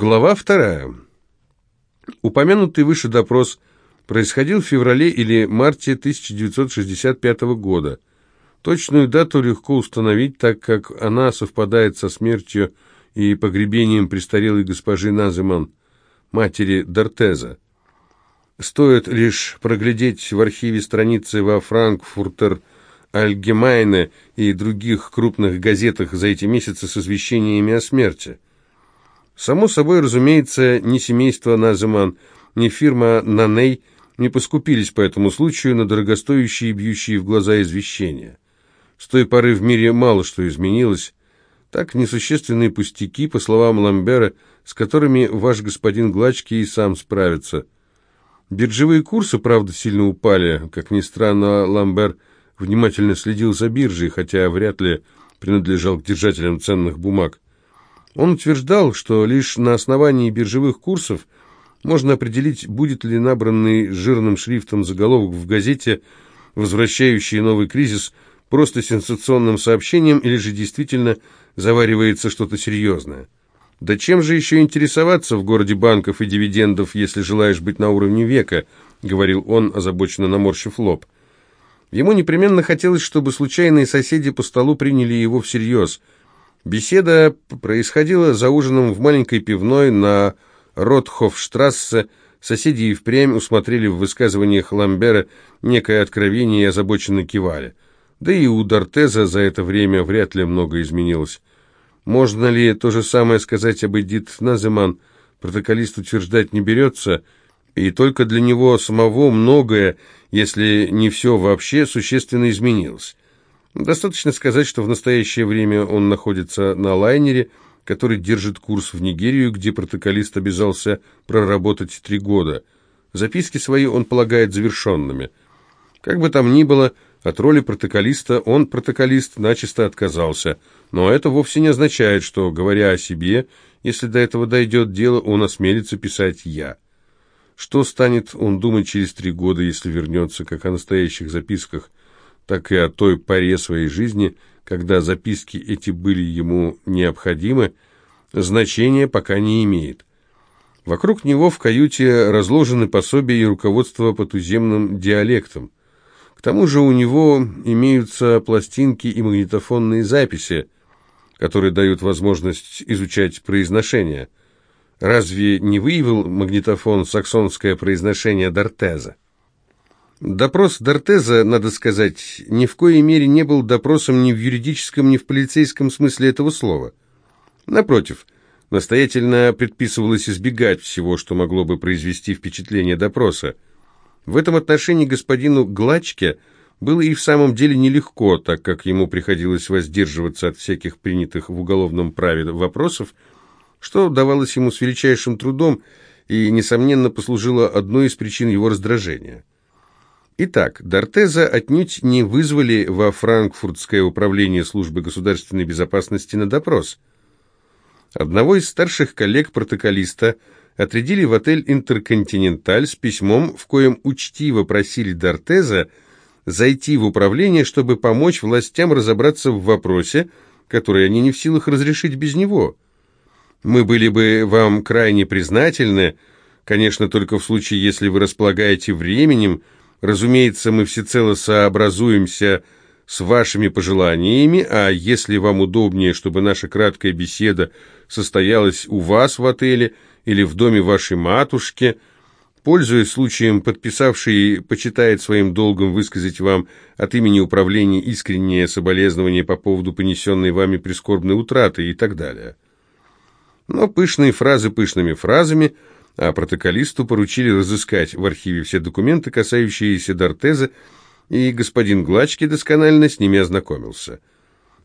Глава вторая. Упомянутый выше допрос происходил в феврале или марте 1965 года. Точную дату легко установить, так как она совпадает со смертью и погребением престарелой госпожи Наземан, матери Дортеза. Стоит лишь проглядеть в архиве страницы во Франкфуртер Альгемайне и других крупных газетах за эти месяцы с извещениями о смерти. Само собой, разумеется, ни семейство Наземан, ни фирма Наней не поскупились по этому случаю на дорогостоящие и бьющие в глаза извещения. С той поры в мире мало что изменилось. Так несущественные пустяки, по словам Ламбера, с которыми ваш господин Глачки и сам справится. Биржевые курсы, правда, сильно упали. Как ни странно, Ламбер внимательно следил за биржей, хотя вряд ли принадлежал к держателям ценных бумаг. Он утверждал, что лишь на основании биржевых курсов можно определить, будет ли набранный жирным шрифтом заголовок в газете, возвращающий новый кризис, просто сенсационным сообщением или же действительно заваривается что-то серьезное. Да чем же еще интересоваться в городе банков и дивидендов, если желаешь быть на уровне века, говорил он, озабоченно наморщив лоб. Ему непременно хотелось, чтобы случайные соседи по столу приняли его всерьез. Беседа происходила за ужином в маленькой пивной на Ротхофштрассе. Соседи и впрямь усмотрели в высказываниях Ламбера некое откровение и озабоченно кивали. Да и у Дортеза за это время вряд ли много изменилось. Можно ли то же самое сказать об Эдит Наземан? Протоколист утверждать не берется, и только для него самого многое, если не все вообще, существенно изменилось. Достаточно сказать, что в настоящее время он находится на лайнере, который держит курс в Нигерию, где протоколист обязался проработать три года. Записки свои он полагает завершенными. Как бы там ни было, от роли протоколиста он, протоколист, начисто отказался. Но это вовсе не означает, что, говоря о себе, если до этого дойдет дело, он осмелится писать «я». Что станет он думать через три года, если вернется как о настоящих записках, так и о той поре своей жизни, когда записки эти были ему необходимы, значения пока не имеет. Вокруг него в каюте разложены пособия и руководство по туземным диалектам. К тому же у него имеются пластинки и магнитофонные записи, которые дают возможность изучать произношение. Разве не выявил магнитофон саксонское произношение Дортеза? Допрос Дортеза, надо сказать, ни в коей мере не был допросом ни в юридическом, ни в полицейском смысле этого слова. Напротив, настоятельно предписывалось избегать всего, что могло бы произвести впечатление допроса. В этом отношении господину Глачке было и в самом деле нелегко, так как ему приходилось воздерживаться от всяких принятых в уголовном праве вопросов, что давалось ему с величайшим трудом и, несомненно, послужило одной из причин его раздражения. Итак, Дортеза отнюдь не вызвали во Франкфуртское управление службы государственной безопасности на допрос. Одного из старших коллег-протоколиста – отрядили в отель «Интерконтиненталь» с письмом, в коем учтиво просили Дортеза зайти в управление, чтобы помочь властям разобраться в вопросе, который они не в силах разрешить без него. Мы были бы вам крайне признательны, конечно, только в случае, если вы располагаете временем, разумеется, мы всецело сообразуемся с вашими пожеланиями, а если вам удобнее, чтобы наша краткая беседа состоялась у вас в отеле – или в доме вашей матушки, пользуясь случаем, подписавший почитает своим долгом высказать вам от имени управления искреннее соболезнование по поводу понесенной вами прискорбной утраты и так далее. Но пышные фразы пышными фразами, а протоколисту поручили разыскать в архиве все документы, касающиеся Дортеза, и господин Глачки досконально с ними ознакомился.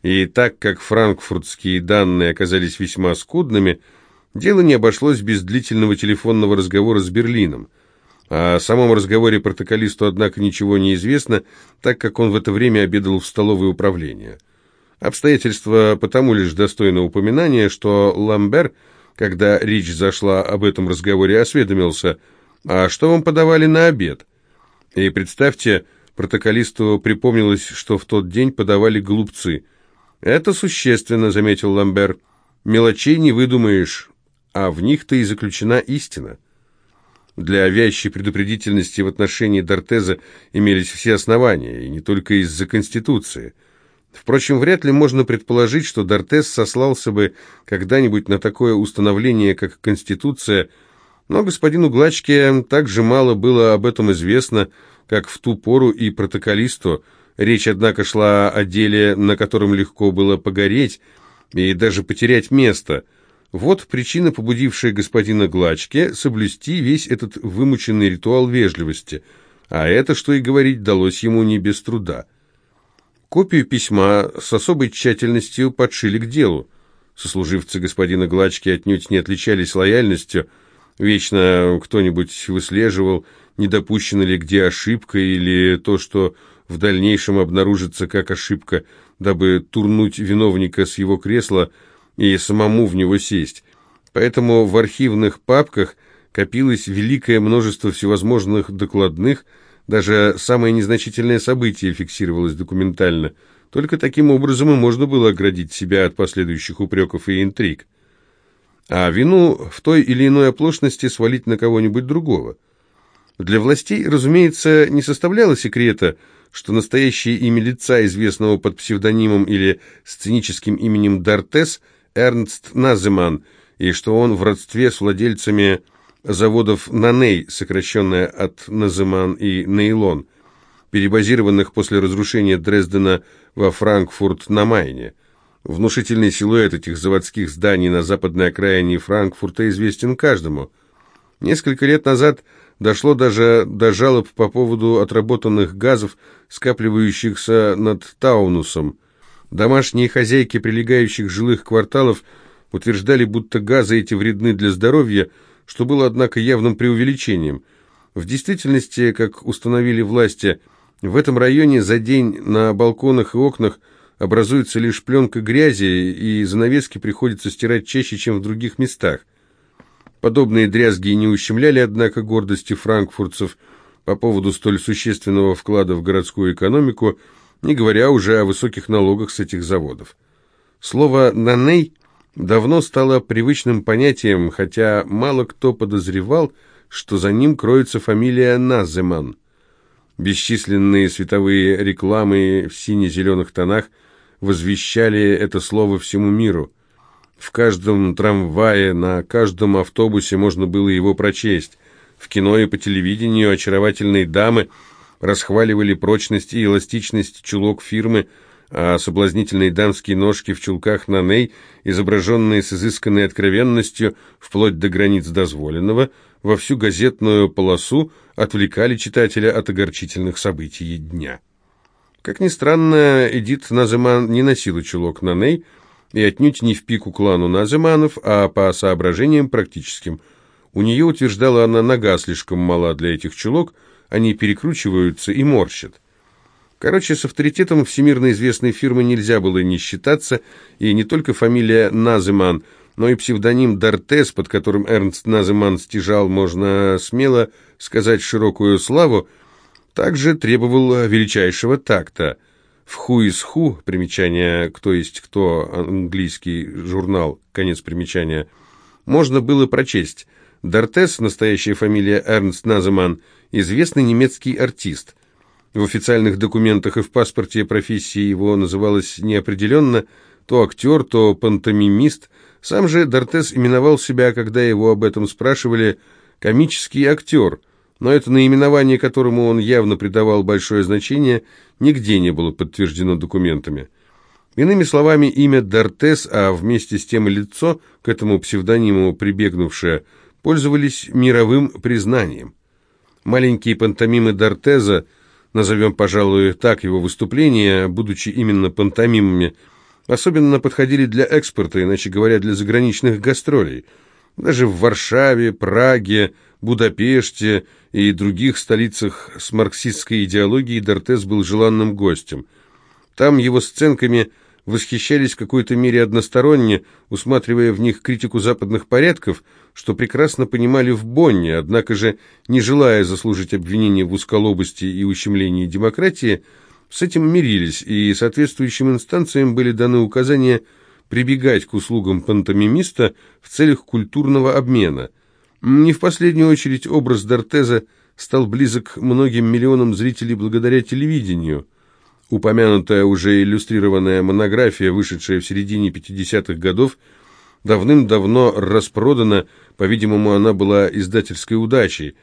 И так как франкфуртские данные оказались весьма скудными, Дело не обошлось без длительного телефонного разговора с Берлином. О самом разговоре протоколисту, однако, ничего не известно, так как он в это время обедал в столовой управления. Обстоятельства потому лишь достойны упоминания, что Ламбер, когда речь зашла об этом разговоре, осведомился, «А что вам подавали на обед?» И представьте, протоколисту припомнилось, что в тот день подавали голубцы. «Это существенно», — заметил Ламбер. «Мелочей не выдумаешь. а в них-то и заключена истина. Для вящей предупредительности в отношении Дортеза имелись все основания, и не только из-за Конституции. Впрочем, вряд ли можно предположить, что Дортез сослался бы когда-нибудь на такое установление, как Конституция, но господину Глачке так же мало было об этом известно, как в ту пору и протоколисту. Речь, однако, шла о деле, на котором легко было погореть и даже потерять место – вот причина, побудившая господина Глачке соблюсти весь этот вымученный ритуал вежливости, а это, что и говорить, далось ему не без труда. Копию письма с особой тщательностью подшили к делу. Сослуживцы господина Глачки отнюдь не отличались лояльностью, вечно кто-нибудь выслеживал, не допущена ли где ошибка или то, что в дальнейшем обнаружится как ошибка, дабы турнуть виновника с его кресла – и самому в него сесть. Поэтому в архивных папках копилось великое множество всевозможных докладных, даже самое незначительное событие фиксировалось документально. Только таким образом и можно было оградить себя от последующих упреков и интриг. А вину в той или иной оплошности свалить на кого-нибудь другого. Для властей, разумеется, не составляло секрета, что настоящее имя лица, известного под псевдонимом или сценическим именем Дартес – Эрнст Наземан, и что он в родстве с владельцами заводов «Наней», сокращенное от «Наземан» и «Нейлон», перебазированных после разрушения Дрездена во Франкфурт на Майне. Внушительный силуэт этих заводских зданий на западной окраине Франкфурта известен каждому. Несколько лет назад дошло даже до жалоб по поводу отработанных газов, скапливающихся над Таунусом. Домашние хозяйки прилегающих жилых кварталов утверждали, будто газы эти вредны для здоровья, что было, однако, явным преувеличением. В действительности, как установили власти, в этом районе за день на балконах и окнах образуется лишь пленка грязи, и занавески приходится стирать чаще, чем в других местах. Подобные дрязги не ущемляли, однако, гордости франкфуртцев по поводу столь существенного вклада в городскую экономику – не говоря уже о высоких налогах с этих заводов. Слово «наней» давно стало привычным понятием, хотя мало кто подозревал, что за ним кроется фамилия Наземан. Бесчисленные световые рекламы в сине-зеленых тонах возвещали это слово всему миру. В каждом трамвае, на каждом автобусе можно было его прочесть. В кино и по телевидению очаровательные дамы – расхваливали прочность и эластичность чулок фирмы, а соблазнительные дамские ножки в чулках Наней, изображенные с изысканной откровенностью, вплоть до границ дозволенного, во всю газетную полосу отвлекали читателя от огорчительных событий дня. Как ни странно, Эдит Наземан не носила чулок Наней, и отнюдь не в пику клану Наземанов, а по соображениям практическим. У нее, утверждала она, нога слишком мала для этих чулок, они перекручиваются и морщат. Короче, с авторитетом всемирно известной фирмы нельзя было не считаться, и не только фамилия Наземан, но и псевдоним Дортес, под которым Эрнст Наземан стяжал, можно смело сказать, широкую славу, также требовал величайшего такта. В «Ху из Ху» примечание «Кто есть кто» английский журнал, конец примечания, можно было прочесть. Дортес, настоящая фамилия Эрнст Наземан – известный немецкий артист. В официальных документах и в паспорте профессии его называлось неопределенно то актер, то пантомимист. Сам же Дортес именовал себя, когда его об этом спрашивали, комический актер, но это наименование, которому он явно придавал большое значение, нигде не было подтверждено документами. Иными словами, имя Дортес, а вместе с тем и лицо, к этому псевдониму прибегнувшее, пользовались мировым признанием. Маленькие пантомимы Дортеза, назовем, пожалуй, так его выступления, будучи именно пантомимами, особенно подходили для экспорта, иначе говоря, для заграничных гастролей. Даже в Варшаве, Праге, Будапеште и других столицах с марксистской идеологией Дортез был желанным гостем. Там его сценками – восхищались в какой-то мере односторонне, усматривая в них критику западных порядков, что прекрасно понимали в Бонне, однако же, не желая заслужить обвинения в узколобости и ущемлении демократии, с этим мирились, и соответствующим инстанциям были даны указания прибегать к услугам пантомимиста в целях культурного обмена. Не в последнюю очередь образ Дортеза стал близок многим миллионам зрителей благодаря телевидению. Упомянутая уже иллюстрированная монография, вышедшая в середине 50-х годов, давным-давно распродана, по-видимому, она была издательской удачей.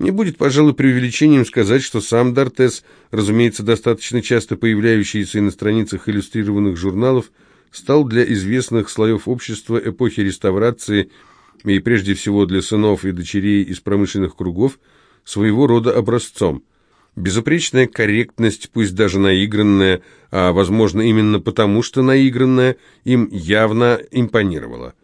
Не будет, пожалуй, преувеличением сказать, что сам Дортес, разумеется, достаточно часто появляющийся на страницах иллюстрированных журналов, стал для известных слоев общества эпохи реставрации и прежде всего для сынов и дочерей из промышленных кругов своего рода образцом. Безупречная корректность, пусть даже наигранная, а, возможно, именно потому, что наигранная, им явно импонировала.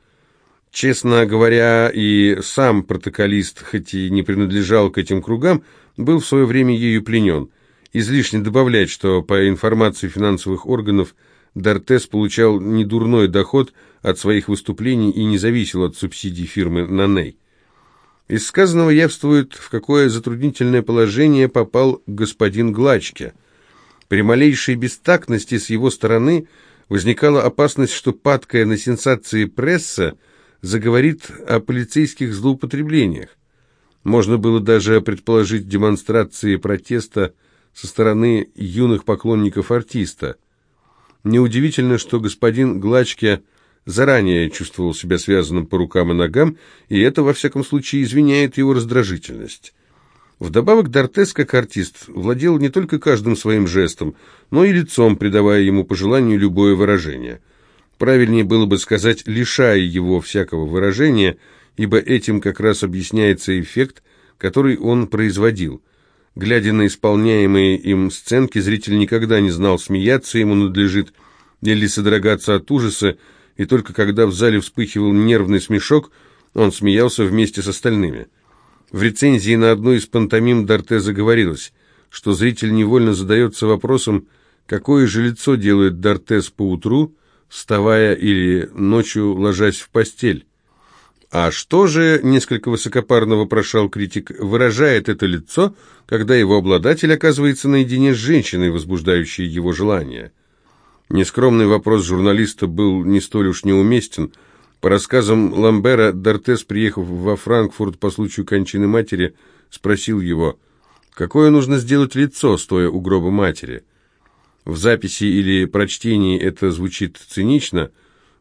Честно говоря, и сам протоколист, хоть и не принадлежал к этим кругам, был в свое время ею пленен. Излишне добавлять, что по информации финансовых органов Дортес получал недурной доход от своих выступлений и не зависел от субсидий фирмы «Наней». Из сказанного явствует, в какое затруднительное положение попал господин Глачке. При малейшей бестактности с его стороны возникала опасность, что падкая на сенсации пресса заговорит о полицейских злоупотреблениях. Можно было даже предположить демонстрации протеста со стороны юных поклонников артиста. Неудивительно, что господин Глачке – заранее чувствовал себя связанным по рукам и ногам, и это, во всяком случае, извиняет его раздражительность. Вдобавок Дортес, как артист, владел не только каждым своим жестом, но и лицом, придавая ему по желанию любое выражение. Правильнее было бы сказать, лишая его всякого выражения, ибо этим как раз объясняется эффект, который он производил. Глядя на исполняемые им сценки, зритель никогда не знал, смеяться ему надлежит или содрогаться от ужаса, и только когда в зале вспыхивал нервный смешок, он смеялся вместе с остальными. В рецензии на одну из пантомим Дортеза говорилось, что зритель невольно задается вопросом, какое же лицо делает Дортез поутру, вставая или ночью ложась в постель. А что же, несколько высокопарно вопрошал критик, выражает это лицо, когда его обладатель оказывается наедине с женщиной, возбуждающей его желание? Нескромный вопрос журналиста был не столь уж неуместен. По рассказам Ламбера, Дортес, приехав во Франкфурт по случаю кончины матери, спросил его, какое нужно сделать лицо, стоя у гроба матери. В записи или прочтении это звучит цинично,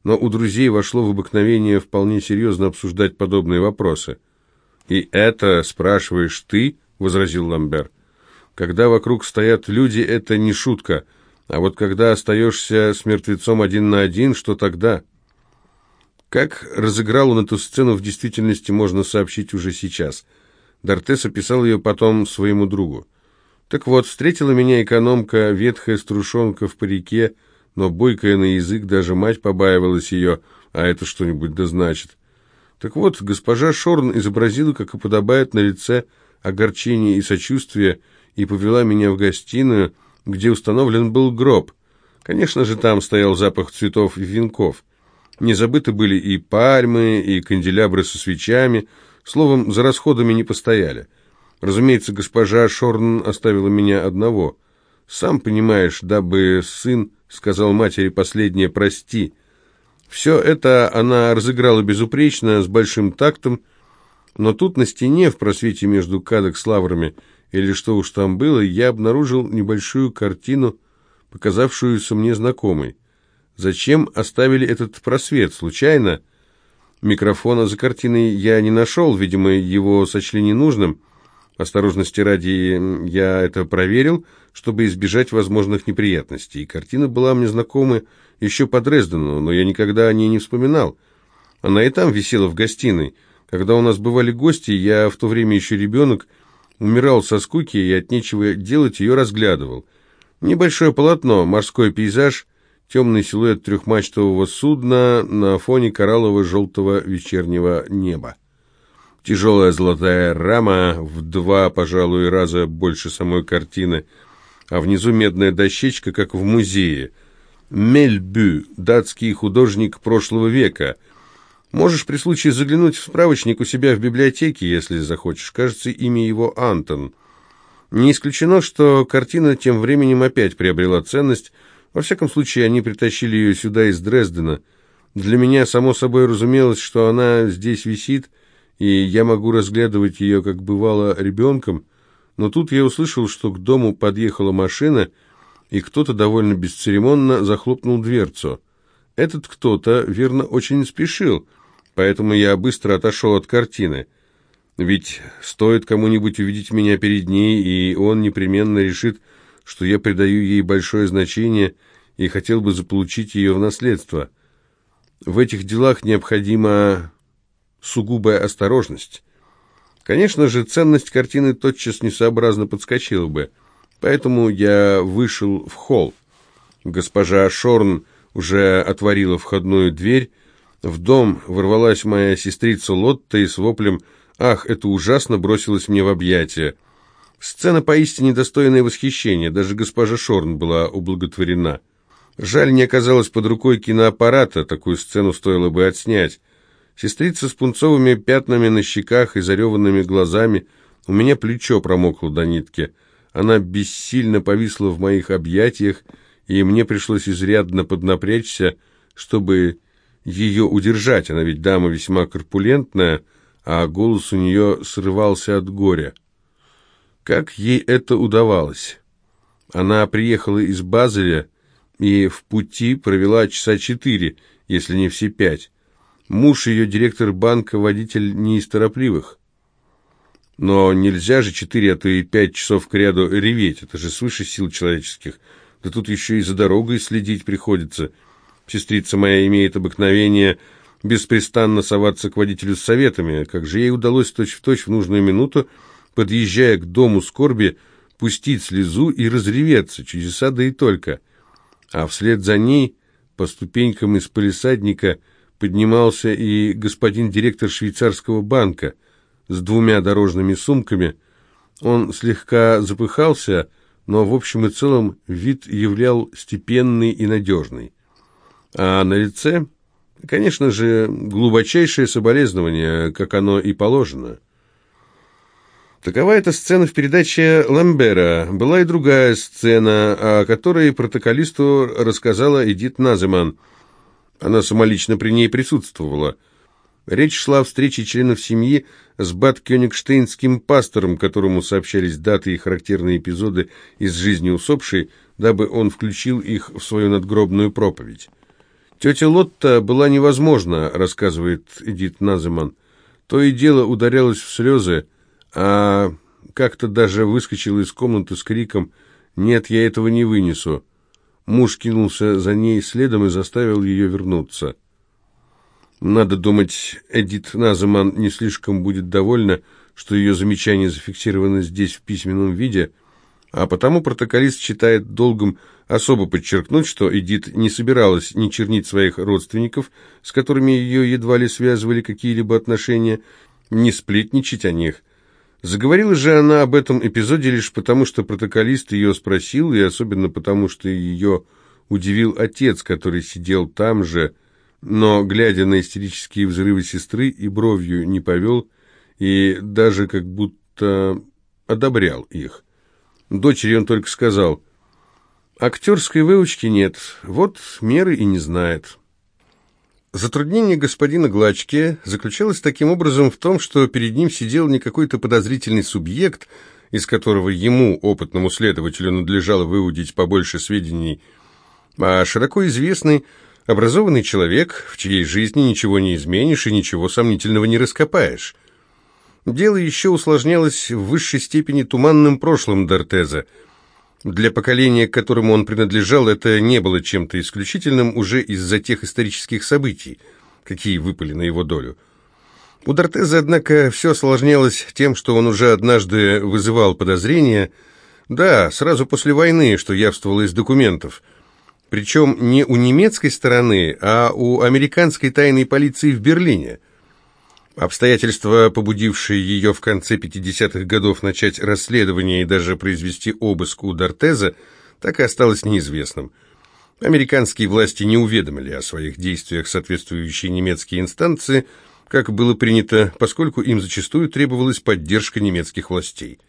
но у друзей вошло в обыкновение вполне серьезно обсуждать подобные вопросы. «И это спрашиваешь ты?» — возразил Ламбер. «Когда вокруг стоят люди, это не шутка». А вот когда остаешься с мертвецом один на один, что тогда? Как разыграл он эту сцену в действительности, можно сообщить уже сейчас. Дортес описал ее потом своему другу. Так вот, встретила меня экономка, ветхая струшонка в парике, но бойкая на язык, даже мать побаивалась ее, а это что-нибудь да значит. Так вот, госпожа Шорн изобразила, как и подобает на лице, огорчение и сочувствие, и повела меня в гостиную, где установлен был гроб. Конечно же, там стоял запах цветов и венков. Не забыты были и пальмы, и канделябры со свечами. Словом, за расходами не постояли. Разумеется, госпожа Шорн оставила меня одного. Сам понимаешь, дабы сын сказал матери последнее «прости». Все это она разыграла безупречно, с большим тактом, но тут на стене, в просвете между кадок с лаврами, или что уж там было, я обнаружил небольшую картину, показавшуюся мне знакомой. Зачем оставили этот просвет? Случайно? Микрофона за картиной я не нашел, видимо, его сочли ненужным. Осторожности ради я это проверил, чтобы избежать возможных неприятностей. Картина была мне знакома еще по Дрездену, но я никогда о ней не вспоминал. Она и там висела в гостиной. Когда у нас бывали гости, я в то время еще ребенок, умирал со скуки и от нечего делать ее разглядывал. Небольшое полотно, морской пейзаж, темный силуэт трехмачтового судна на фоне кораллово-желтого вечернего неба. Тяжелая золотая рама в два, пожалуй, раза больше самой картины, а внизу медная дощечка, как в музее. Мельбю, датский художник прошлого века – Можешь при случае заглянуть в справочник у себя в библиотеке, если захочешь. Кажется, имя его Антон. Не исключено, что картина тем временем опять приобрела ценность. Во всяком случае, они притащили ее сюда из Дрездена. Для меня, само собой, разумелось, что она здесь висит, и я могу разглядывать ее, как бывало, ребенком, но тут я услышал, что к дому подъехала машина, и кто-то довольно бесцеремонно захлопнул дверцу. Этот кто-то, верно, очень спешил, поэтому я быстро отошел от картины. Ведь стоит кому-нибудь увидеть меня перед ней, и он непременно решит, что я придаю ей большое значение и хотел бы заполучить ее в наследство. В этих делах необходима сугубая осторожность. Конечно же, ценность картины тотчас несообразно подскочила бы, поэтому я вышел в холл. Госпожа Шорн уже отворила входную дверь. В дом ворвалась моя сестрица Лотта и с воплем «Ах, это ужасно!» бросилась мне в объятия. Сцена поистине достойная восхищения, даже госпожа Шорн была ублаготворена. Жаль, не оказалось под рукой киноаппарата, такую сцену стоило бы отснять. Сестрица с пунцовыми пятнами на щеках и зареванными глазами, у меня плечо промокло до нитки. Она бессильно повисла в моих объятиях, и мне пришлось изрядно поднапрячься, чтобы ее удержать. Она ведь дама весьма корпулентная, а голос у нее срывался от горя. Как ей это удавалось? Она приехала из Базеля и в пути провела часа четыре, если не все пять. Муж ее директор банка, водитель не из торопливых. Но нельзя же четыре, а то и пять часов к ряду реветь, это же свыше сил человеческих. Да тут еще и за дорогой следить приходится. Сестрица моя имеет обыкновение беспрестанно соваться к водителю с советами. Как же ей удалось точь-в-точь точь в нужную минуту, подъезжая к дому скорби, пустить слезу и разреветься, чудеса да и только. А вслед за ней по ступенькам из полисадника поднимался и господин директор швейцарского банка с двумя дорожными сумками. Он слегка запыхался, но в общем и целом вид являл степенный и надежный. А на лице, конечно же, глубочайшее соболезнование, как оно и положено. Такова эта сцена в передаче Ламбера. Была и другая сцена, о которой протоколисту рассказала Эдит Наземан. Она самолично при ней присутствовала – Речь шла о встрече членов семьи с Бат-Кёнигштейнским пастором, которому сообщались даты и характерные эпизоды из жизни усопшей, дабы он включил их в свою надгробную проповедь. «Тетя Лотта была невозможна», — рассказывает Эдит Наземан. «То и дело ударялась в слезы, а как-то даже выскочила из комнаты с криком «Нет, я этого не вынесу». Муж кинулся за ней следом и заставил ее вернуться. Надо думать, Эдит Наземан не слишком будет довольна, что ее замечание зафиксировано здесь в письменном виде, а потому протоколист считает долгом особо подчеркнуть, что Эдит не собиралась ни чернить своих родственников, с которыми ее едва ли связывали какие-либо отношения, ни сплетничать о них. Заговорила же она об этом эпизоде лишь потому, что протоколист ее спросил, и особенно потому, что ее удивил отец, который сидел там же, но, глядя на истерические взрывы сестры, и бровью не повел, и даже как будто одобрял их. Дочери он только сказал, «Актерской выучки нет, вот меры и не знает». Затруднение господина Глачки заключалось таким образом в том, что перед ним сидел не какой-то подозрительный субъект, из которого ему, опытному следователю, надлежало выудить побольше сведений, а широко известный, Образованный человек, в чьей жизни ничего не изменишь и ничего сомнительного не раскопаешь. Дело еще усложнялось в высшей степени туманным прошлым Дортеза. Для поколения, к которому он принадлежал, это не было чем-то исключительным уже из-за тех исторических событий, какие выпали на его долю. У Дортеза, однако, все осложнялось тем, что он уже однажды вызывал подозрения, да, сразу после войны, что явствовало из документов – причем не у немецкой стороны, а у американской тайной полиции в Берлине. Обстоятельства, побудившие ее в конце 50-х годов начать расследование и даже произвести обыск у Дортеза, так и осталось неизвестным. Американские власти не уведомили о своих действиях соответствующие немецкие инстанции, как было принято, поскольку им зачастую требовалась поддержка немецких властей.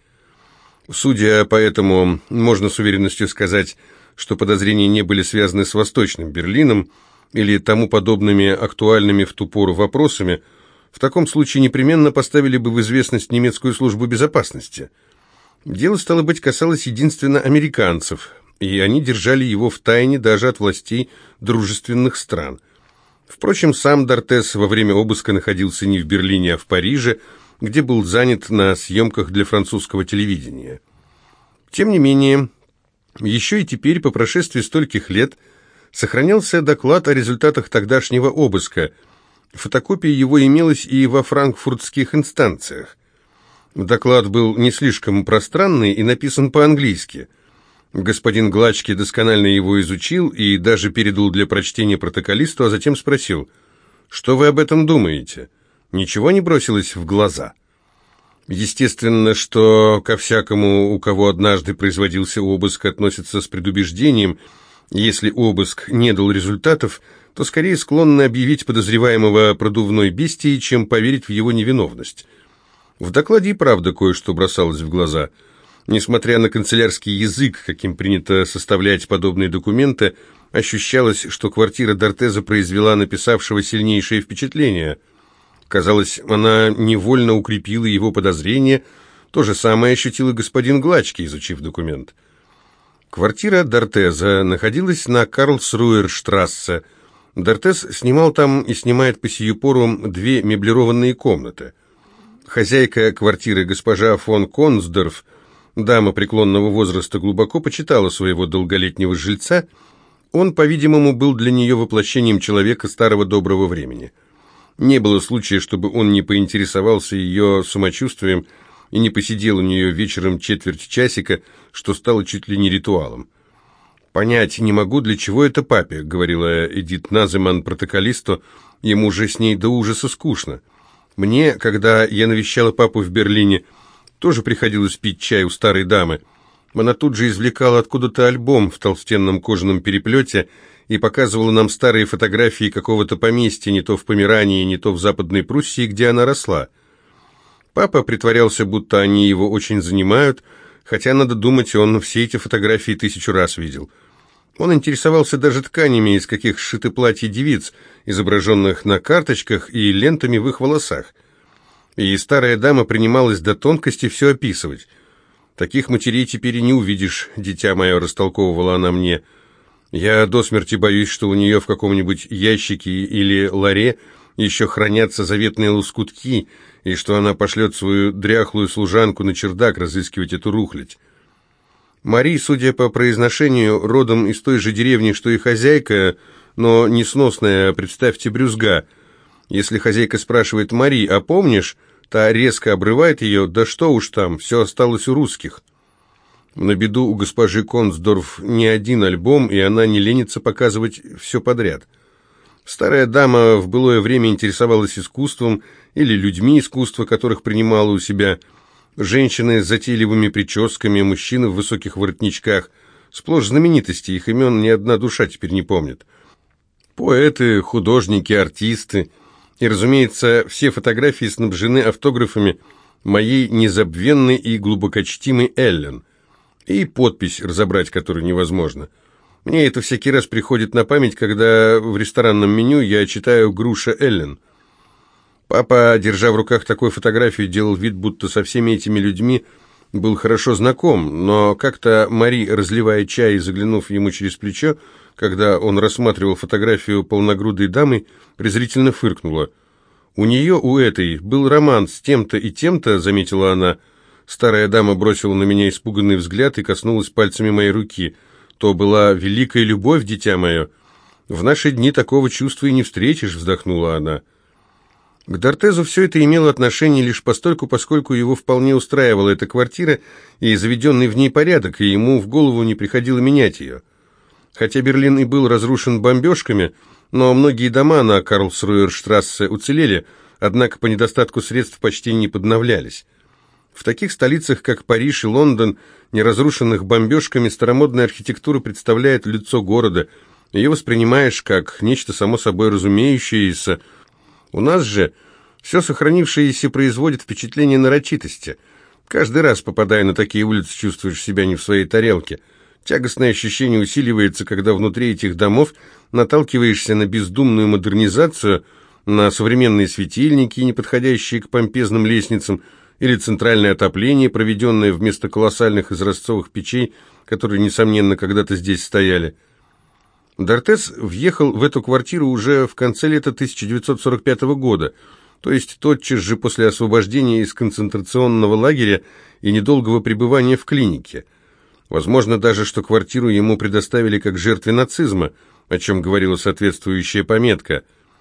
Судя по этому, можно с уверенностью сказать, что подозрения не были связаны с Восточным Берлином, или тому подобными актуальными в ту пору вопросами, в таком случае непременно поставили бы в известность немецкую службу безопасности. Дело, стало быть, касалось единственно американцев, и они держали его в тайне даже от властей дружественных стран. Впрочем, сам Дортес во время обыска находился не в Берлине, а в Париже, где был занят на съемках для французского телевидения. Тем не менее, еще и теперь, по прошествии стольких лет, сохранялся доклад о результатах тогдашнего обыска. Фотокопия его имелась и во франкфуртских инстанциях. Доклад был не слишком пространный и написан по-английски. Господин Глачки досконально его изучил и даже передал для прочтения протоколисту, а затем спросил, «Что вы об этом думаете? Ничего не бросилось в глаза?» Естественно, что ко всякому, у кого однажды производился обыск, относится с предубеждением. Если обыск не дал результатов, то скорее склонны объявить подозреваемого продувной бестией, чем поверить в его невиновность. В докладе и правда кое-что бросалось в глаза. Несмотря на канцелярский язык, каким принято составлять подобные документы, ощущалось, что квартира Дортеза произвела написавшего сильнейшее впечатление – Казалось, она невольно укрепила его подозрения. То же самое ощутил и господин Глачки, изучив документ. Квартира Дортеза находилась на Карлсруэрштрассе. Дортез снимал там и снимает по сию пору две меблированные комнаты. Хозяйка квартиры госпожа фон Консдорф, дама преклонного возраста, глубоко почитала своего долголетнего жильца. Он, по-видимому, был для нее воплощением человека старого доброго времени – не было случая, чтобы он не поинтересовался ее самочувствием и не посидел у нее вечером четверть часика, что стало чуть ли не ритуалом. «Понять не могу, для чего это папе», — говорила Эдит Наземан протоколисту, ему же с ней до ужаса скучно. Мне, когда я навещала папу в Берлине, тоже приходилось пить чай у старой дамы. Она тут же извлекала откуда-то альбом в толстенном кожаном переплете и показывала нам старые фотографии какого-то поместья, не то в Померании, не то в Западной Пруссии, где она росла. Папа притворялся, будто они его очень занимают, хотя, надо думать, он все эти фотографии тысячу раз видел. Он интересовался даже тканями, из каких сшиты платья девиц, изображенных на карточках и лентами в их волосах. И старая дама принималась до тонкости все описывать. «Таких матерей теперь и не увидишь, дитя мое», — растолковывала она мне, — я до смерти боюсь, что у нее в каком-нибудь ящике или ларе еще хранятся заветные лоскутки, и что она пошлет свою дряхлую служанку на чердак разыскивать эту рухлядь. Мари, судя по произношению, родом из той же деревни, что и хозяйка, но несносная, представьте, брюзга. Если хозяйка спрашивает Мари, а помнишь, та резко обрывает ее, да что уж там, все осталось у русских. На беду у госпожи Консдорф не один альбом, и она не ленится показывать все подряд. Старая дама в былое время интересовалась искусством или людьми искусства, которых принимала у себя. Женщины с затейливыми прическами, мужчины в высоких воротничках. Сплошь знаменитости, их имен ни одна душа теперь не помнит. Поэты, художники, артисты. И, разумеется, все фотографии снабжены автографами моей незабвенной и глубокочтимой Эллен и подпись разобрать, которую невозможно. Мне это всякий раз приходит на память, когда в ресторанном меню я читаю «Груша Эллен». Папа, держа в руках такую фотографию, делал вид, будто со всеми этими людьми был хорошо знаком, но как-то Мари, разливая чай и заглянув ему через плечо, когда он рассматривал фотографию полногрудой дамы, презрительно фыркнула. «У нее, у этой, был роман с тем-то и тем-то», — заметила она, — Старая дама бросила на меня испуганный взгляд и коснулась пальцами моей руки. То была великая любовь, дитя мое. В наши дни такого чувства и не встретишь, вздохнула она. К Дортезу все это имело отношение лишь постольку, поскольку его вполне устраивала эта квартира и заведенный в ней порядок, и ему в голову не приходило менять ее. Хотя Берлин и был разрушен бомбежками, но многие дома на Карлсруэрштрассе уцелели, однако по недостатку средств почти не подновлялись. В таких столицах, как Париж и Лондон, не разрушенных бомбежками, старомодная архитектура представляет лицо города. Ее воспринимаешь как нечто само собой разумеющееся. У нас же все сохранившееся производит впечатление нарочитости. Каждый раз, попадая на такие улицы, чувствуешь себя не в своей тарелке. Тягостное ощущение усиливается, когда внутри этих домов наталкиваешься на бездумную модернизацию, на современные светильники, не подходящие к помпезным лестницам, или центральное отопление, проведенное вместо колоссальных изразцовых печей, которые, несомненно, когда-то здесь стояли. Дортес въехал в эту квартиру уже в конце лета 1945 года, то есть тотчас же после освобождения из концентрационного лагеря и недолгого пребывания в клинике. Возможно даже, что квартиру ему предоставили как жертве нацизма, о чем говорила соответствующая пометка –